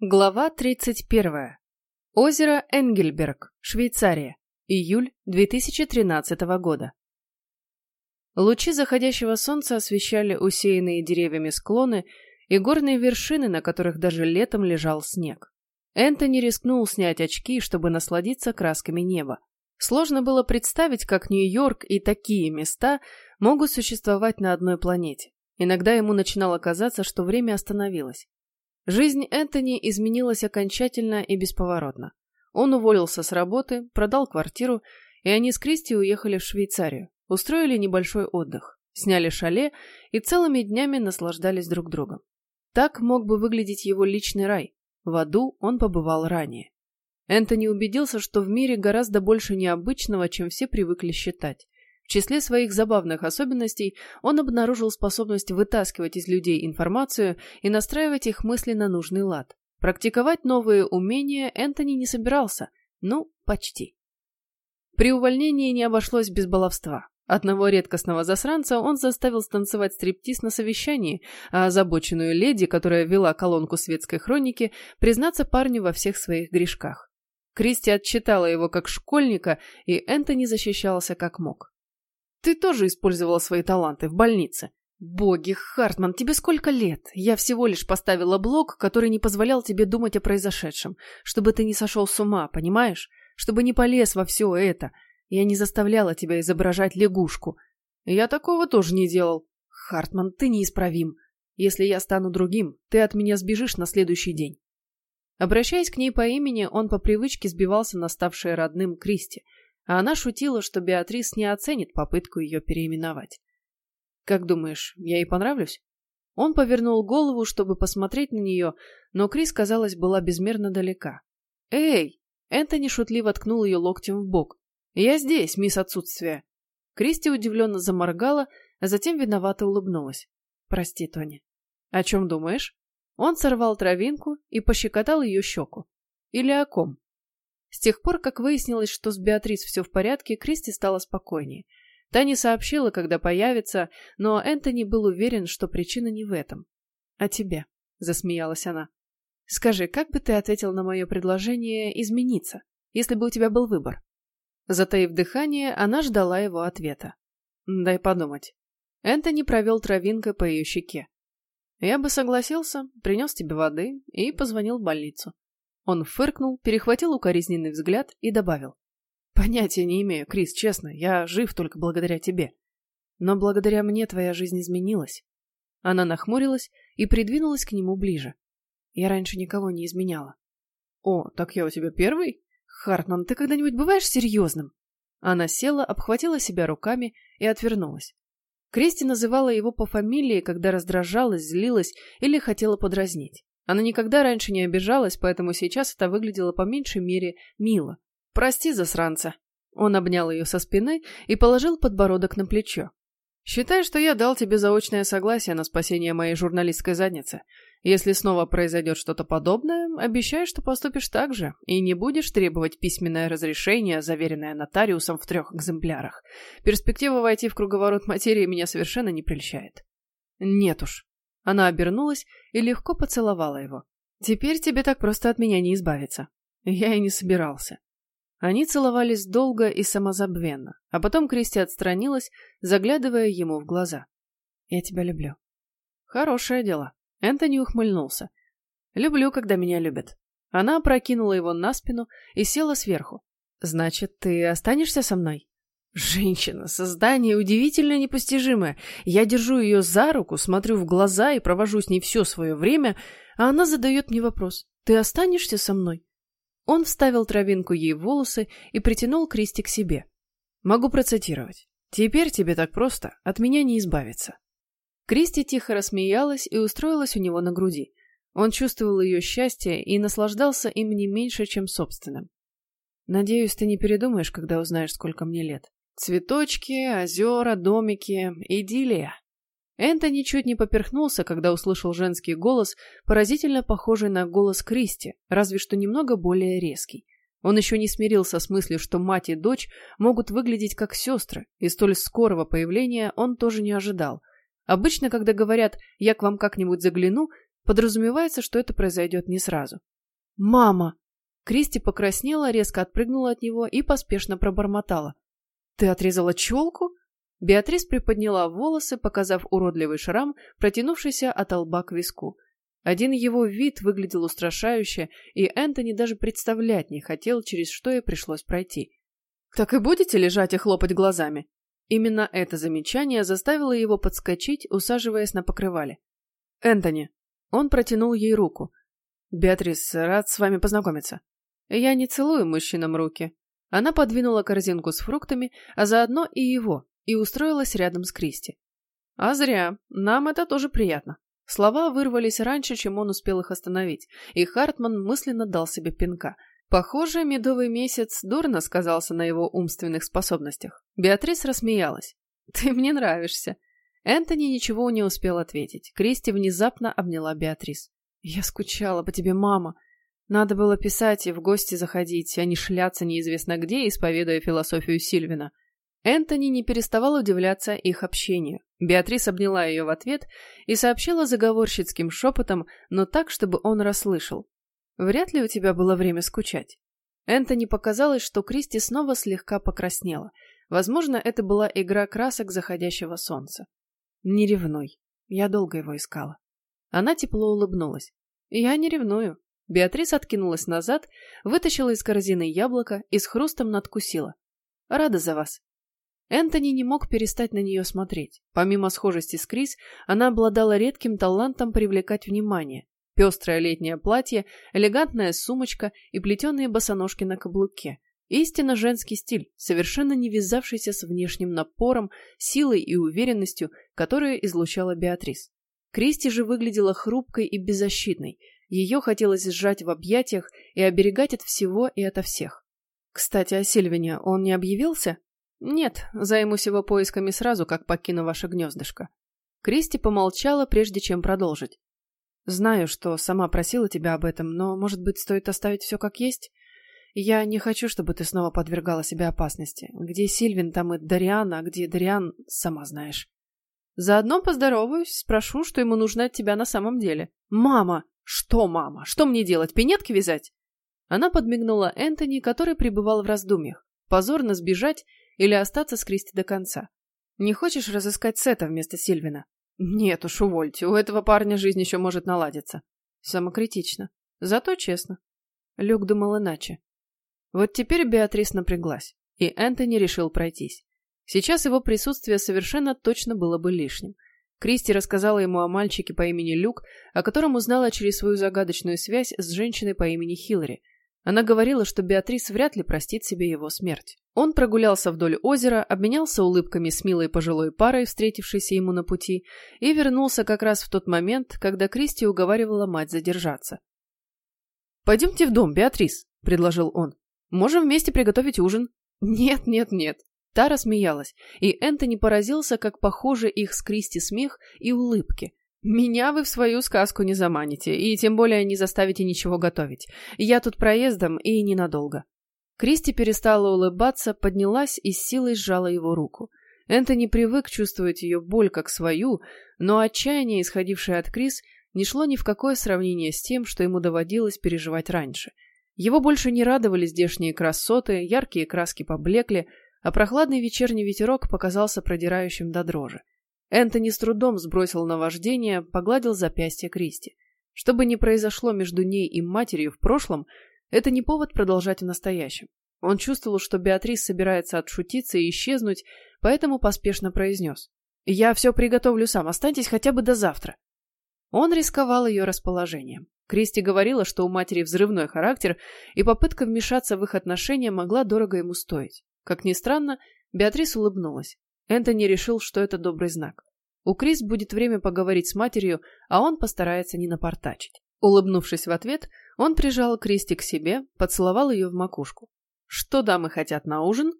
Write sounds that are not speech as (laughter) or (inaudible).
Глава 31. Озеро Энгельберг, Швейцария. Июль 2013 года. Лучи заходящего солнца освещали усеянные деревьями склоны и горные вершины, на которых даже летом лежал снег. Энтони рискнул снять очки, чтобы насладиться красками неба. Сложно было представить, как Нью-Йорк и такие места могут существовать на одной планете. Иногда ему начинало казаться, что время остановилось. Жизнь Энтони изменилась окончательно и бесповоротно. Он уволился с работы, продал квартиру, и они с Кристи уехали в Швейцарию. Устроили небольшой отдых, сняли шале и целыми днями наслаждались друг другом. Так мог бы выглядеть его личный рай. В аду он побывал ранее. Энтони убедился, что в мире гораздо больше необычного, чем все привыкли считать. В числе своих забавных особенностей он обнаружил способность вытаскивать из людей информацию и настраивать их мысли на нужный лад. Практиковать новые умения Энтони не собирался. Ну, почти. При увольнении не обошлось без баловства. Одного редкостного засранца он заставил станцевать стриптиз на совещании, а озабоченную леди, которая вела колонку светской хроники, признаться парню во всех своих грешках. Кристи отчитала его как школьника, и Энтони защищался как мог. Ты тоже использовала свои таланты в больнице. Боги, Хартман, тебе сколько лет? Я всего лишь поставила блок, который не позволял тебе думать о произошедшем, чтобы ты не сошел с ума, понимаешь? Чтобы не полез во все это. Я не заставляла тебя изображать лягушку. Я такого тоже не делал. Хартман, ты неисправим. Если я стану другим, ты от меня сбежишь на следующий день. Обращаясь к ней по имени, он по привычке сбивался на ставшее родным Кристи – а она шутила, что Беатрис не оценит попытку ее переименовать. «Как думаешь, я ей понравлюсь?» Он повернул голову, чтобы посмотреть на нее, но Крис, казалось, была безмерно далека. «Эй!» Энтони шутливо ткнул ее локтем в бок. «Я здесь, мисс отсутствие!» Кристи удивленно заморгала, а затем виновато улыбнулась. «Прости, Тони». «О чем думаешь?» Он сорвал травинку и пощекотал ее щеку. «Или о ком?» С тех пор, как выяснилось, что с Беатрис все в порядке, Кристи стала спокойнее. Та не сообщила, когда появится, но Энтони был уверен, что причина не в этом. «А тебе?» — засмеялась она. «Скажи, как бы ты ответил на мое предложение измениться, если бы у тебя был выбор?» Затаив дыхание, она ждала его ответа. «Дай подумать». Энтони провел травинкой по ее щеке. «Я бы согласился, принес тебе воды и позвонил в больницу. Он фыркнул, перехватил укоризненный взгляд и добавил. «Понятия не имею, Крис, честно, я жив только благодаря тебе. Но благодаря мне твоя жизнь изменилась». Она нахмурилась и придвинулась к нему ближе. Я раньше никого не изменяла. «О, так я у тебя первый? Хартман, ты когда-нибудь бываешь серьезным?» Она села, обхватила себя руками и отвернулась. Кристи называла его по фамилии, когда раздражалась, злилась или хотела подразнить. Она никогда раньше не обижалась, поэтому сейчас это выглядело по меньшей мере мило. «Прости, засранца». Он обнял ее со спины и положил подбородок на плечо. «Считай, что я дал тебе заочное согласие на спасение моей журналистской задницы. Если снова произойдет что-то подобное, обещаю, что поступишь так же и не будешь требовать письменное разрешение, заверенное нотариусом в трех экземплярах. Перспектива войти в круговорот материи меня совершенно не прельщает». «Нет уж», она обернулась и легко поцеловала его. «Теперь тебе так просто от меня не избавиться». Я и не собирался. Они целовались долго и самозабвенно, а потом Кристи отстранилась, заглядывая ему в глаза. «Я тебя люблю». «Хорошее дело». Энтони ухмыльнулся. «Люблю, когда меня любят». Она опрокинула его на спину и села сверху. «Значит, ты останешься со мной?» Женщина, создание удивительно непостижимое. Я держу ее за руку, смотрю в глаза и провожу с ней все свое время, а она задает мне вопрос. «Ты останешься со мной?» Он вставил травинку ей в волосы и притянул Кристи к себе. Могу процитировать. «Теперь тебе так просто, от меня не избавиться». Кристи тихо рассмеялась и устроилась у него на груди. Он чувствовал ее счастье и наслаждался им не меньше, чем собственным. «Надеюсь, ты не передумаешь, когда узнаешь, сколько мне лет». Цветочки, озера, домики, идиллия. Энтони чуть не поперхнулся, когда услышал женский голос, поразительно похожий на голос Кристи, разве что немного более резкий. Он еще не смирился с мыслью, что мать и дочь могут выглядеть как сестры, и столь скорого появления он тоже не ожидал. Обычно, когда говорят «я к вам как-нибудь загляну», Подразумевается, что это произойдет не сразу. «Мама!» Кристи покраснела, резко отпрыгнула от него и поспешно пробормотала. «Ты отрезала челку?» Беатрис приподняла волосы, показав уродливый шрам, протянувшийся от лба к виску. Один его вид выглядел устрашающе, и Энтони даже представлять не хотел, через что ей пришлось пройти. «Так и будете лежать и хлопать глазами?» Именно это замечание заставило его подскочить, усаживаясь на покрывале. «Энтони!» Он протянул ей руку. «Беатрис, рад с вами познакомиться». «Я не целую мужчинам руки». Она подвинула корзинку с фруктами, а заодно и его, и устроилась рядом с Кристи. «А зря. Нам это тоже приятно». Слова вырвались раньше, чем он успел их остановить, и Хартман мысленно дал себе пинка – Похоже, медовый месяц дурно сказался на его умственных способностях. Беатрис рассмеялась. (laughs) «Ты мне нравишься». Энтони ничего не успел ответить. Кристи внезапно обняла Беатрис. «Я скучала по тебе, мама. Надо было писать и в гости заходить, а не шляться неизвестно где, исповедуя философию Сильвина». Энтони не переставал удивляться их общению. Беатрис обняла ее в ответ и сообщила заговорщицким шепотом, но так, чтобы он расслышал. Вряд ли у тебя было время скучать. Энтони показалось, что Кристи снова слегка покраснела. Возможно, это была игра красок заходящего солнца. Не ревнуй. Я долго его искала. Она тепло улыбнулась. Я не ревную. Беатрис откинулась назад, вытащила из корзины яблоко и с хрустом надкусила. Рада за вас. Энтони не мог перестать на нее смотреть. Помимо схожести с Крис, она обладала редким талантом привлекать внимание. Пестрое летнее платье, элегантная сумочка и плетеные босоножки на каблуке. Истинно женский стиль, совершенно не вязавшийся с внешним напором, силой и уверенностью, которую излучала Беатрис. Кристи же выглядела хрупкой и беззащитной. Ее хотелось сжать в объятиях и оберегать от всего и ото всех. Кстати, о Сильвине он не объявился? Нет, займусь его поисками сразу, как покину ваше гнездышко. Кристи помолчала, прежде чем продолжить. Знаю, что сама просила тебя об этом, но, может быть, стоит оставить все как есть? Я не хочу, чтобы ты снова подвергала себя опасности. Где Сильвин, там и Дариан, а где Дариан, сама знаешь. Заодно поздороваюсь, спрошу, что ему нужно от тебя на самом деле. Мама! Что, мама? Что мне делать, пинетки вязать? Она подмигнула Энтони, который пребывал в раздумьях. Позорно сбежать или остаться с Кристи до конца. Не хочешь разыскать Сета вместо Сильвина? Нет уж, увольте, у этого парня жизнь еще может наладиться. Самокритично. Зато честно. Люк думал иначе. Вот теперь Беатрис напряглась, и Энтони решил пройтись. Сейчас его присутствие совершенно точно было бы лишним. Кристи рассказала ему о мальчике по имени Люк, о котором узнала через свою загадочную связь с женщиной по имени Хиллари – она говорила, что Беатрис вряд ли простит себе его смерть. Он прогулялся вдоль озера, обменялся улыбками с милой пожилой парой, встретившейся ему на пути, и вернулся как раз в тот момент, когда Кристи уговаривала мать задержаться. «Пойдемте в дом, Беатрис», — предложил он. «Можем вместе приготовить ужин». «Нет, нет, нет». Та смеялась, и Энтони поразился, как похожи их с Кристи смех и улыбки. Меня вы в свою сказку не заманите, и тем более не заставите ничего готовить. Я тут проездом и ненадолго. Кристи перестала улыбаться, поднялась и с силой сжала его руку. Энтони привык чувствовать ее боль как свою, но отчаяние, исходившее от Крис, не шло ни в какое сравнение с тем, что ему доводилось переживать раньше. Его больше не радовали здешние красоты, яркие краски поблекли, а прохладный вечерний ветерок показался продирающим до дрожи. Энтони с трудом сбросил наваждение, погладил запястье Кристи. Что бы ни произошло между ней и матерью в прошлом, это не повод продолжать в настоящем. Он чувствовал, что Беатрис собирается отшутиться и исчезнуть, поэтому поспешно произнес. «Я все приготовлю сам, останьтесь хотя бы до завтра». Он рисковал ее расположением. Кристи говорила, что у матери взрывной характер, и попытка вмешаться в их отношения могла дорого ему стоить. Как ни странно, Беатрис улыбнулась. Энтони решил, что это добрый знак. У Крис будет время поговорить с матерью, а он постарается не напортачить. Улыбнувшись в ответ, он прижал Кристи к себе, поцеловал ее в макушку. «Что дамы хотят на ужин?»